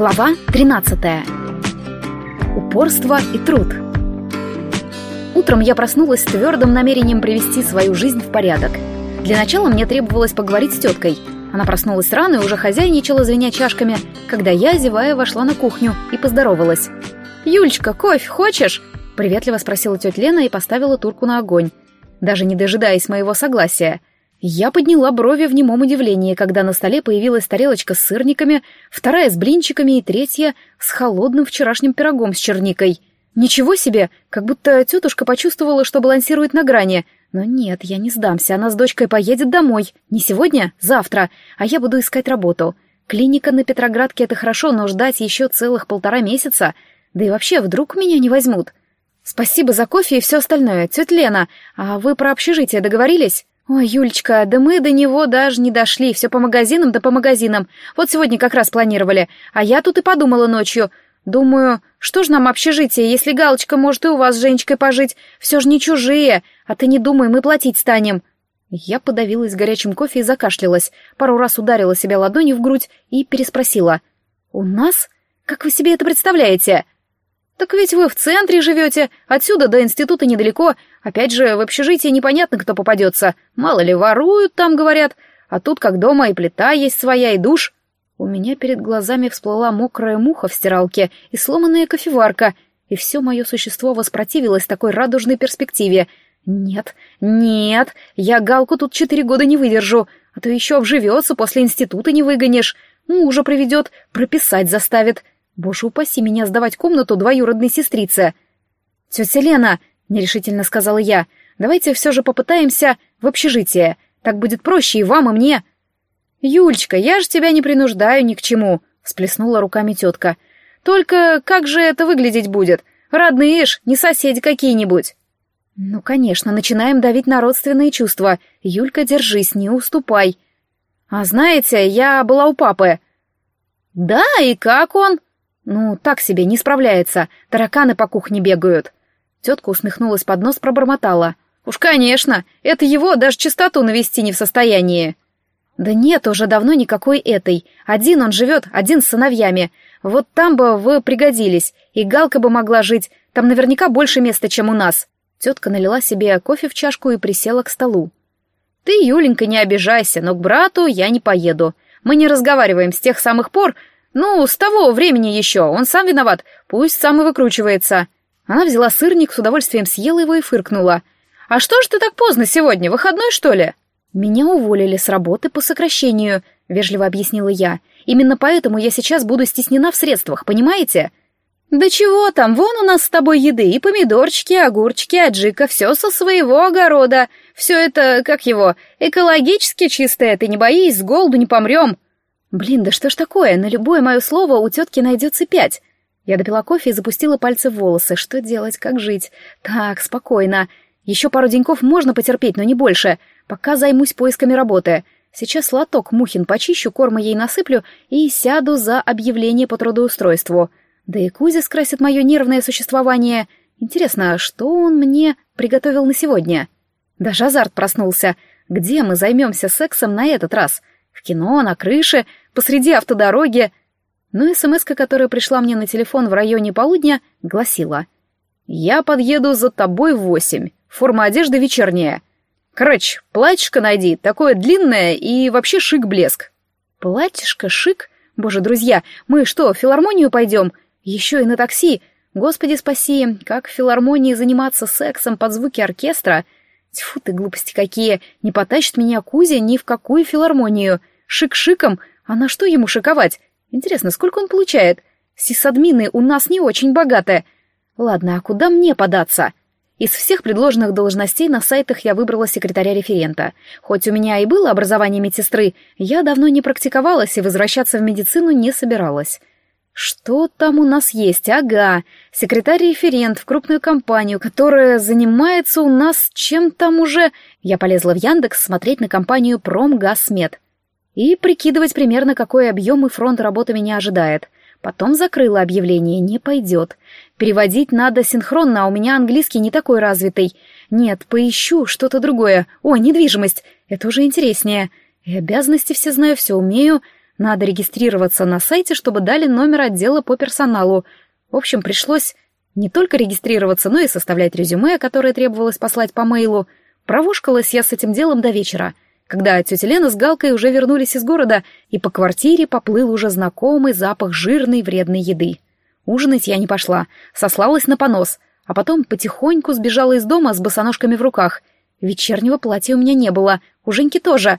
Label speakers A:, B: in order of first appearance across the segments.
A: Глава 13. Упорство и труд. Утром я проснулась с твердым намерением привести свою жизнь в порядок. Для начала мне требовалось поговорить с теткой. Она проснулась рано и уже хозяйничала, звеня чашками, когда я, зевая, вошла на кухню и поздоровалась. «Юлечка, кофе хочешь?» — приветливо спросила тетя Лена и поставила турку на огонь, даже не дожидаясь моего согласия — я подняла брови в немом удивлении, когда на столе появилась тарелочка с сырниками, вторая с блинчиками и третья с холодным вчерашним пирогом с черникой. Ничего себе, как будто тетушка почувствовала, что балансирует на грани. Но нет, я не сдамся, она с дочкой поедет домой. Не сегодня, завтра, а я буду искать работу. Клиника на Петроградке — это хорошо, но ждать еще целых полтора месяца. Да и вообще, вдруг меня не возьмут. Спасибо за кофе и все остальное, тетя Лена. А вы про общежитие договорились? «Ой, Юлечка, да мы до него даже не дошли, все по магазинам да по магазинам. Вот сегодня как раз планировали, а я тут и подумала ночью. Думаю, что ж нам общежитие, если Галочка может и у вас с Женечкой пожить, все же не чужие, а ты не думай, мы платить станем». Я подавилась горячим кофе и закашлялась, пару раз ударила себя ладонью в грудь и переспросила. «У нас? Как вы себе это представляете?» «Так ведь вы в центре живете, отсюда до института недалеко. Опять же, в общежитии непонятно, кто попадется. Мало ли, воруют там, говорят. А тут как дома и плита есть своя, и душ». У меня перед глазами всплыла мокрая муха в стиралке и сломанная кофеварка, и все мое существо воспротивилось такой радужной перспективе. «Нет, нет, я Галку тут четыре года не выдержу, а то еще вживется, после института не выгонишь. Мужа приведет, прописать заставит». Боже упаси меня сдавать комнату двоюродной сестрице. «Тетя Лена», — нерешительно сказала я, — «давайте все же попытаемся в общежитие. Так будет проще и вам, и мне». «Юлечка, я же тебя не принуждаю ни к чему», — всплеснула руками тетка. «Только как же это выглядеть будет? Родные ж, не соседи какие-нибудь». «Ну, конечно, начинаем давить на родственные чувства. Юлька, держись, не уступай». «А знаете, я была у папы». «Да, и как он?» «Ну, так себе, не справляется. Тараканы по кухне бегают». Тетка усмехнулась под нос, пробормотала. «Уж, конечно, это его даже чистоту навести не в состоянии». «Да нет, уже давно никакой этой. Один он живет, один с сыновьями. Вот там бы вы пригодились, и Галка бы могла жить. Там наверняка больше места, чем у нас». Тетка налила себе кофе в чашку и присела к столу. «Ты, Юленька, не обижайся, но к брату я не поеду. Мы не разговариваем с тех самых пор, «Ну, с того времени еще, он сам виноват, пусть сам и выкручивается». Она взяла сырник, с удовольствием съела его и фыркнула. «А что ж ты так поздно сегодня, выходной, что ли?» «Меня уволили с работы по сокращению», — вежливо объяснила я. «Именно поэтому я сейчас буду стеснена в средствах, понимаете?» «Да чего там, вон у нас с тобой еды, и помидорчики, и огурчики, аджика, все со своего огорода. Все это, как его, экологически чистое, ты не боись, с голоду не помрем». Блин, да что ж такое, на любое мое слово у тетки найдется пять. Я допила кофе и запустила пальцы в волосы. Что делать, как жить? Так, спокойно. Еще пару деньков можно потерпеть, но не больше. Пока займусь поисками работы. Сейчас лоток Мухин почищу, корма ей насыплю и сяду за объявление по трудоустройству. Да и Кузя скрасит мое нервное существование. Интересно, что он мне приготовил на сегодня? Даже азарт проснулся. Где мы займемся сексом на этот раз? В кино, на крыше, посреди автодороги. Но смс которая пришла мне на телефон в районе полудня, гласила «Я подъеду за тобой в восемь. Форма одежды вечерняя. Короче, платьишко найди, такое длинное и вообще шик-блеск». «Платьишко, шик? Боже, друзья, мы что, в филармонию пойдем? Еще и на такси? Господи спаси, как в филармонии заниматься сексом под звуки оркестра?» Тьфу ты, глупости какие! Не потащит меня Кузя ни в какую филармонию. Шик-шиком, а на что ему шиковать? Интересно, сколько он получает? Сисадмины у нас не очень богатые. Ладно, а куда мне податься? Из всех предложенных должностей на сайтах я выбрала секретаря-референта. Хоть у меня и было образование медсестры, я давно не практиковалась и возвращаться в медицину не собиралась. Что там у нас есть? Ага, секретарь-референт в крупную компанию, которая занимается у нас чем там уже... Я полезла в Яндекс смотреть на компанию «Промгазмет» и прикидывать примерно, какой объем и фронт работы меня ожидает. Потом закрыла объявление, не пойдет. Переводить надо синхронно, а у меня английский не такой развитый. Нет, поищу что-то другое. О, недвижимость, это уже интереснее. И обязанности все знаю, все умею. Надо регистрироваться на сайте, чтобы дали номер отдела по персоналу. В общем, пришлось не только регистрироваться, но и составлять резюме, которое требовалось послать по мейлу. Провушкалась я с этим делом до вечера, когда тетя Лена с Галкой уже вернулись из города, и по квартире поплыл уже знакомый запах жирной вредной еды. Ужинать я не пошла, сослалась на понос, а потом потихоньку сбежала из дома с босоножками в руках. Вечернего платья у меня не было, у Женьки тоже.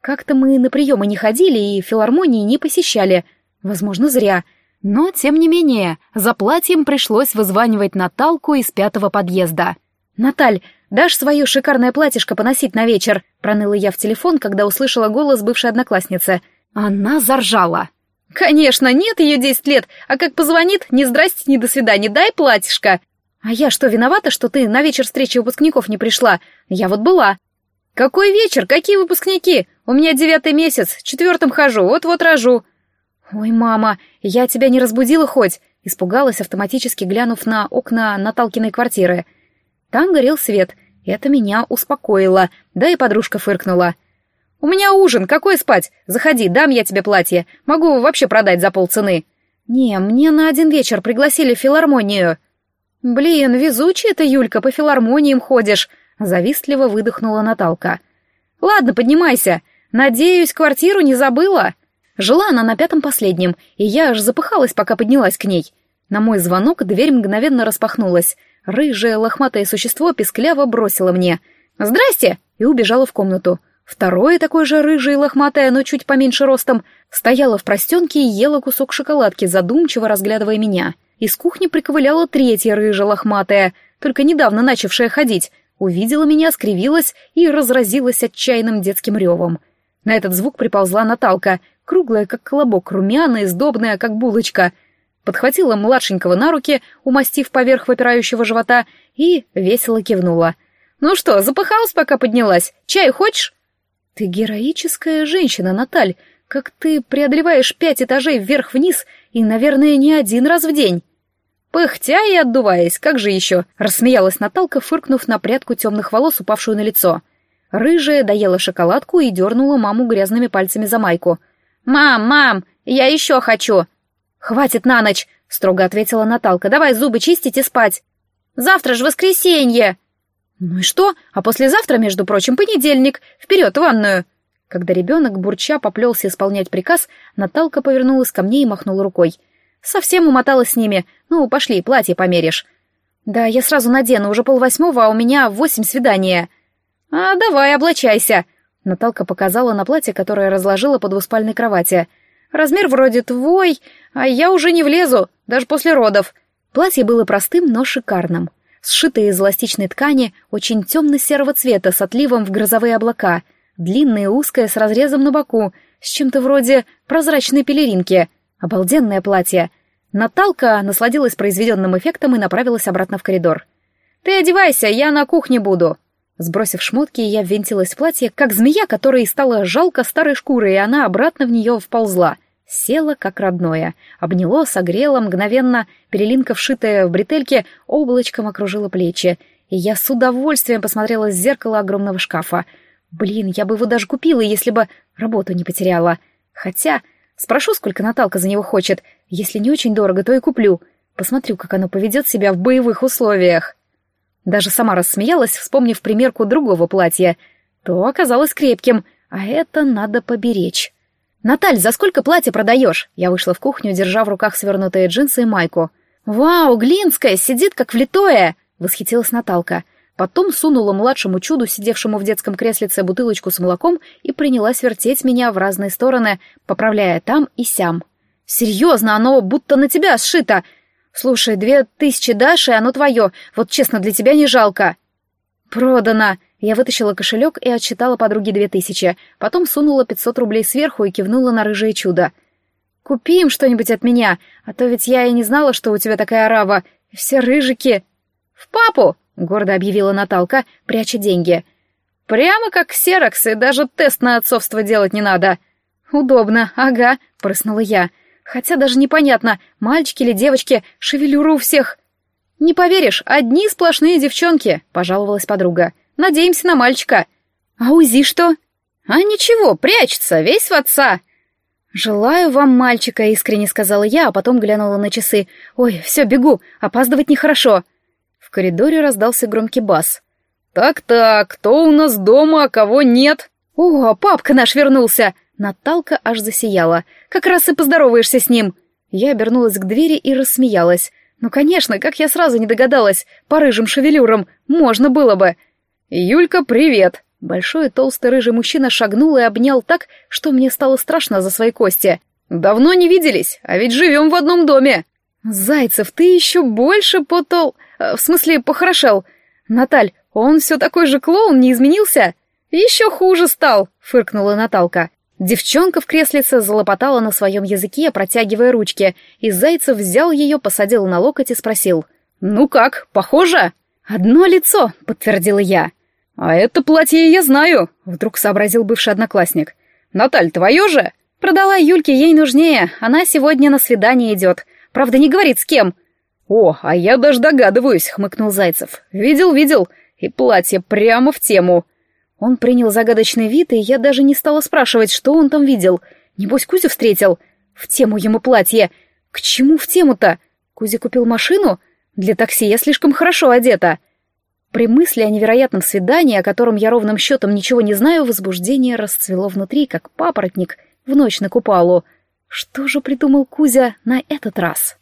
A: Как-то мы на приемы не ходили и филармонии не посещали. Возможно, зря — но, тем не менее, за платьем пришлось вызванивать Наталку из пятого подъезда. «Наталь, дашь свое шикарное платьишко поносить на вечер?» — проныла я в телефон, когда услышала голос бывшей одноклассницы. Она заржала. «Конечно, нет ее десять лет, а как позвонит, ни здрасте, ни до свидания, дай платьишко!» «А я что, виновата, что ты на вечер встречи выпускников не пришла? Я вот была». «Какой вечер? Какие выпускники? У меня девятый месяц, четвертым хожу, вот-вот рожу». «Ой, мама, я тебя не разбудила хоть?» — испугалась, автоматически глянув на окна Наталкиной квартиры. Там горел свет, это меня успокоило, да и подружка фыркнула. «У меня ужин, какой спать? Заходи, дам я тебе платье. Могу вообще продать за полцены». «Не, мне на один вечер пригласили в филармонию». «Блин, везучая ты, Юлька, по филармониям ходишь», — завистливо выдохнула Наталка. «Ладно, поднимайся. Надеюсь, квартиру не забыла?» Жила она на пятом последнем, и я аж запыхалась, пока поднялась к ней. На мой звонок дверь мгновенно распахнулась. Рыжее лохматое существо пискляво бросило мне «Здрасте!» и убежала в комнату. Второе, такое же рыжее и лохматое, но чуть поменьше ростом, стояло в простенке и ела кусок шоколадки, задумчиво разглядывая меня. Из кухни приковыляла третья рыжая лохматая, только недавно начавшая ходить. Увидела меня, скривилась и разразилась отчаянным детским ревом. На этот звук приползла Наталка — круглая, как колобок, румяная, сдобная, как булочка. Подхватила младшенького на руки, умастив поверх выпирающего живота, и весело кивнула. «Ну что, запыхалась, пока поднялась? Чай хочешь?» «Ты героическая женщина, Наталь. Как ты преодолеваешь пять этажей вверх-вниз и, наверное, не один раз в день». «Пыхтя и отдуваясь, как же еще?» — рассмеялась Наталка, фыркнув на прядку темных волос, упавшую на лицо. Рыжая доела шоколадку и дернула маму грязными пальцами за майку — «Мам, мам, я еще хочу!» «Хватит на ночь!» — строго ответила Наталка. «Давай зубы чистить и спать!» «Завтра же воскресенье!» «Ну и что? А послезавтра, между прочим, понедельник. Вперед, в ванную!» Когда ребенок, бурча, поплелся исполнять приказ, Наталка повернулась ко мне и махнула рукой. «Совсем умоталась с ними. Ну, пошли, платье померишь». «Да, я сразу надену, уже полвосьмого, а у меня восемь свидания». «А давай, облачайся!» Наталка показала на платье, которое разложила под двуспальной кровати. «Размер вроде твой, а я уже не влезу, даже после родов». Платье было простым, но шикарным. Сшитое из эластичной ткани, очень темно-серого цвета, с отливом в грозовые облака. Длинное узкое, с разрезом на боку, с чем-то вроде прозрачной пелеринки. Обалденное платье. Наталка насладилась произведенным эффектом и направилась обратно в коридор. «Ты одевайся, я на кухне буду», Сбросив шмотки, я ввинтилась в платье, как змея, которой стало жалко старой шкуры, и она обратно в нее вползла. Села, как родное. Обняло, согрело, мгновенно, перелинка, вшитая в бретельке, облачком окружила плечи. И я с удовольствием посмотрела в зеркало огромного шкафа. Блин, я бы его даже купила, если бы работу не потеряла. Хотя, спрошу, сколько Наталка за него хочет. Если не очень дорого, то и куплю. Посмотрю, как оно поведет себя в боевых условиях. Даже сама рассмеялась, вспомнив примерку другого платья. То оказалось крепким, а это надо поберечь. «Наталь, за сколько платье продаешь?» Я вышла в кухню, держа в руках свернутые джинсы и майку. «Вау, Глинская, сидит как влитое!» — восхитилась Наталка. Потом сунула младшему чуду, сидевшему в детском креслице, бутылочку с молоком и принялась вертеть меня в разные стороны, поправляя там и сям. «Серьезно, оно будто на тебя сшито! «Слушай, две тысячи дашь, и оно твое. Вот честно, для тебя не жалко». «Продано!» Я вытащила кошелек и отсчитала подруге две тысячи, потом сунула пятьсот рублей сверху и кивнула на рыжее чудо. «Купи им что-нибудь от меня, а то ведь я и не знала, что у тебя такая арава. Все рыжики». «В папу!» — гордо объявила Наталка, пряча деньги. «Прямо как ксерокс, и даже тест на отцовство делать не надо». «Удобно, ага», — прыснула я. Хотя даже непонятно, мальчики или девочки, шевелюру у всех. «Не поверишь, одни сплошные девчонки», — пожаловалась подруга. «Надеемся на мальчика». «А УЗИ что?» «А ничего, прячется, весь в отца». «Желаю вам мальчика», — искренне сказала я, а потом глянула на часы. «Ой, все, бегу, опаздывать нехорошо». В коридоре раздался громкий бас. «Так-так, кто у нас дома, а кого нет?» «О, папка наш вернулся!» Наталка аж засияла. «Как раз и поздороваешься с ним!» Я обернулась к двери и рассмеялась. «Ну, конечно, как я сразу не догадалась, по рыжим шевелюрам, можно было бы!» «Юлька, привет!» Большой толстый рыжий мужчина шагнул и обнял так, что мне стало страшно за свои кости. «Давно не виделись, а ведь живем в одном доме!» «Зайцев, ты еще больше потол... Э, в смысле, похорошел. Наталь, он все такой же клоун, не изменился?» «Еще хуже стал!» — фыркнула Наталка. Девчонка в креслице залопотала на своем языке, протягивая ручки, и Зайцев взял ее, посадил на локоть и спросил. «Ну как, похоже?» «Одно лицо», — подтвердила я. «А это платье я знаю», — вдруг сообразил бывший одноклассник. «Наталь, твое же?» «Продала Юльке, ей нужнее. Она сегодня на свидание идет. Правда, не говорит с кем». «О, а я даже догадываюсь», — хмыкнул Зайцев. «Видел, видел. И платье прямо в тему». Он принял загадочный вид, и я даже не стала спрашивать, что он там видел. Небось, Кузю встретил. В тему ему платье. К чему в тему-то? Кузя купил машину? Для такси я слишком хорошо одета. При мысли о невероятном свидании, о котором я ровным счетом ничего не знаю, возбуждение расцвело внутри, как папоротник в ночь на купалу. Что же придумал Кузя на этот раз?